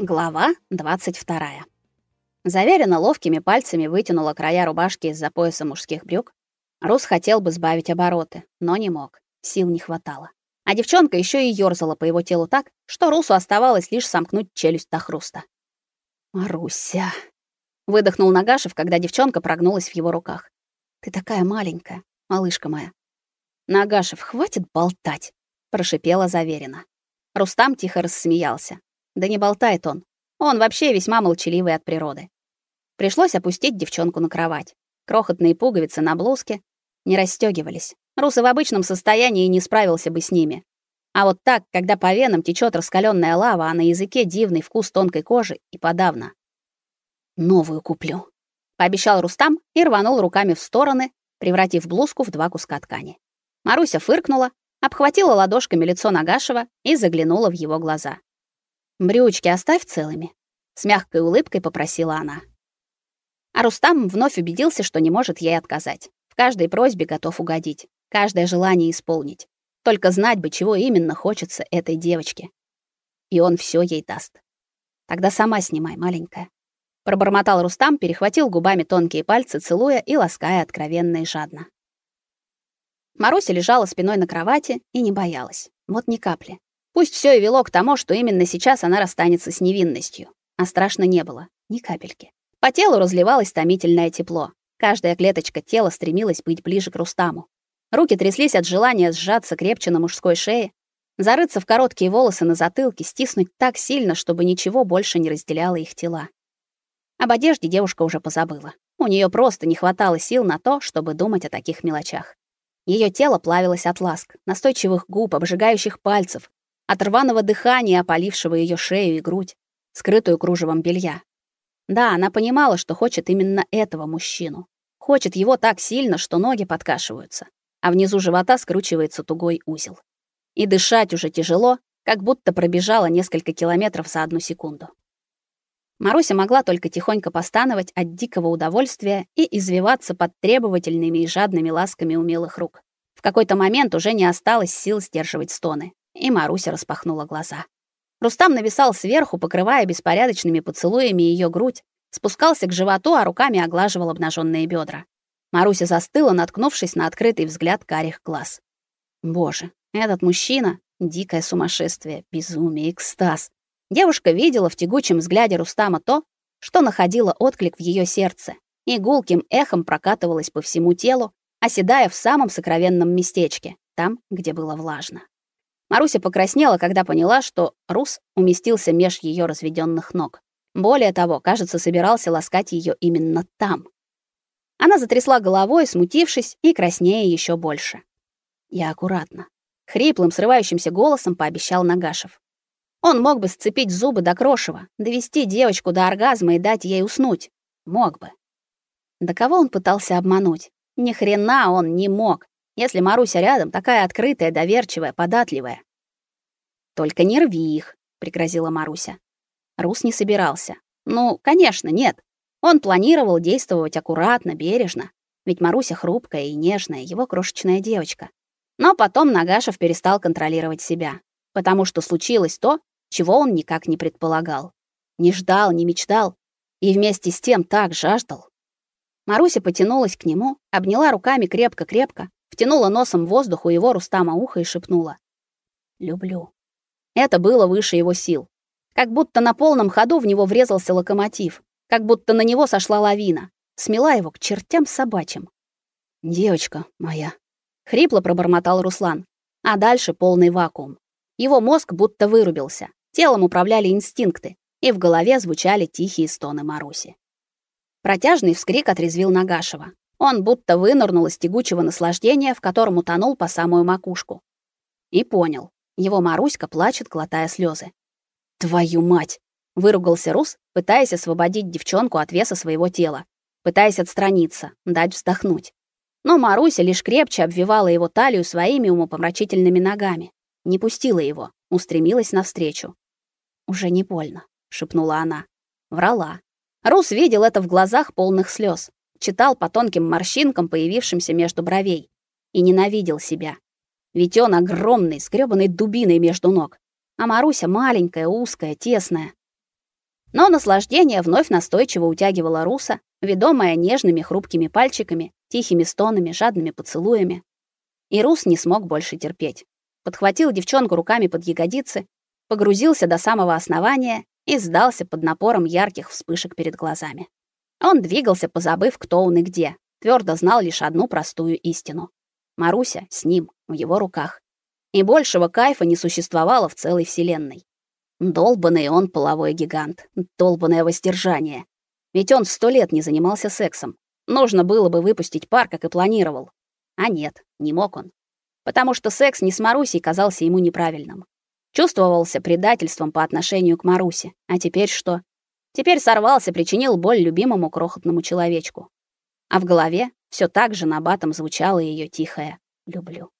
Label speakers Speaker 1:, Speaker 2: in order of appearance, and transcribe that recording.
Speaker 1: Глава 22. Заверенно ловкими пальцами вытянула края рубашки из-за пояса мужских брюк. Рус хотел бы сбавить обороты, но не мог. Сил не хватало. А девчонка еще и ёрзала по его телу так, что Русу оставалось лишь сомкнуть челюсть до хруста. «Маруся!» — выдохнул Нагашев, когда девчонка прогнулась в его руках. «Ты такая маленькая, малышка моя». «Нагашев, хватит болтать!» — прошипела заверенно. Рустам тихо рассмеялся. Да не болтает он. Он вообще весьма молчаливый от природы. Пришлось опустить девчонку на кровать. Крохотные пуговицы на блузке не расстёгивались. Рус в обычном состоянии не справился бы с ними. А вот так, когда по венам течет раскаленная лава, а на языке дивный вкус тонкой кожи, и подавно. «Новую куплю», — пообещал Рустам и рванул руками в стороны, превратив блузку в два куска ткани. Маруся фыркнула, обхватила ладошками лицо Нагашева и заглянула в его глаза. Брючки оставь целыми, с мягкой улыбкой попросила она. А Рустам вновь убедился, что не может ей отказать. В каждой просьбе готов угодить, каждое желание исполнить. Только знать бы, чего именно хочется этой девочке. И он все ей даст. Тогда сама снимай, маленькая. Пробормотал Рустам, перехватил губами тонкие пальцы, целуя и лаская откровенно и жадно. Маруся лежала спиной на кровати и не боялась. Вот ни капли. Пусть все и вело к тому, что именно сейчас она расстанется с невинностью. А страшно не было, ни капельки. По телу разливалось томительное тепло. Каждая клеточка тела стремилась быть ближе к Рустаму. Руки тряслись от желания сжаться крепче на мужской шее, зарыться в короткие волосы на затылке, стиснуть так сильно, чтобы ничего больше не разделяло их тела. Об одежде девушка уже позабыла. У нее просто не хватало сил на то, чтобы думать о таких мелочах. Ее тело плавилось от ласк, настойчивых губ, обжигающих пальцев, от рваного дыхания, опалившего ее шею и грудь, скрытую кружевом белья. Да, она понимала, что хочет именно этого мужчину. Хочет его так сильно, что ноги подкашиваются, а внизу живота скручивается тугой узел. И дышать уже тяжело, как будто пробежала несколько километров за одну секунду. Маруся могла только тихонько постановать от дикого удовольствия и извиваться под требовательными и жадными ласками умелых рук. В какой-то момент уже не осталось сил сдерживать стоны и Маруся распахнула глаза. Рустам нависал сверху, покрывая беспорядочными поцелуями ее грудь, спускался к животу, а руками оглаживал обнаженные бедра. Маруся застыла, наткнувшись на открытый взгляд карих глаз. Боже, этот мужчина дикое сумасшествие, безумие, экстаз. Девушка видела в тягучем взгляде Рустама то, что находило отклик в ее сердце, и гулким эхом прокатывалось по всему телу, оседая в самом сокровенном местечке, там, где было влажно. Маруся покраснела, когда поняла, что Рус уместился меж ее разведенных ног. Более того, кажется, собирался ласкать ее именно там. Она затрясла головой, смутившись и краснея еще больше. Я аккуратно, хриплым, срывающимся голосом пообещал Нагашев. Он мог бы сцепить зубы до крошева, довести девочку до оргазма и дать ей уснуть. Мог бы. Да кого он пытался обмануть? Ни хрена он не мог если Маруся рядом, такая открытая, доверчивая, податливая. Только не рви их, пригрозила Маруся. Рус не собирался. Ну, конечно, нет. Он планировал действовать аккуратно, бережно, ведь Маруся хрупкая и нежная, его крошечная девочка. Но потом Нагашев перестал контролировать себя, потому что случилось то, чего он никак не предполагал. Не ждал, не мечтал и вместе с тем так жаждал. Маруся потянулась к нему, обняла руками крепко-крепко, втянула носом воздух у его Рустама уха и шепнула: "Люблю". Это было выше его сил. Как будто на полном ходу в него врезался локомотив, как будто на него сошла лавина, смела его к чертям собачьим. "Девочка моя", хрипло пробормотал Руслан, а дальше полный вакуум. Его мозг будто вырубился. Телом управляли инстинкты, и в голове звучали тихие стоны Маруси. Протяжный вскрик отрезвил Нагашева. Он будто вынырнул из тягучего наслаждения, в котором утонул по самую макушку. И понял. Его Маруська плачет, глотая слезы. «Твою мать!» — выругался Рус, пытаясь освободить девчонку от веса своего тела, пытаясь отстраниться, дать вздохнуть. Но Маруся лишь крепче обвивала его талию своими умопомрачительными ногами, не пустила его, устремилась навстречу. «Уже не больно», — шепнула она. Врала. Рус видел это в глазах полных слез читал по тонким морщинкам, появившимся между бровей, и ненавидел себя. Ведь он огромный, с грёбаной дубиной между ног, а Маруся маленькая, узкая, тесная. Но наслаждение вновь настойчиво утягивало Руса, ведомая нежными хрупкими пальчиками, тихими стонами, жадными поцелуями. И Рус не смог больше терпеть. Подхватил девчонку руками под ягодицы, погрузился до самого основания и сдался под напором ярких вспышек перед глазами. Он двигался, позабыв, кто он и где. Твердо знал лишь одну простую истину. Маруся с ним, в его руках. И большего кайфа не существовало в целой вселенной. Долбанный он половой гигант, долбанное воздержание. Ведь он сто лет не занимался сексом. Нужно было бы выпустить пар, как и планировал. А нет, не мог он. Потому что секс не с Марусей казался ему неправильным. Чувствовался предательством по отношению к Марусе. А теперь что? Теперь сорвался, причинил боль любимому крохотному человечку. А в голове все так же набатом звучало ее тихое «люблю».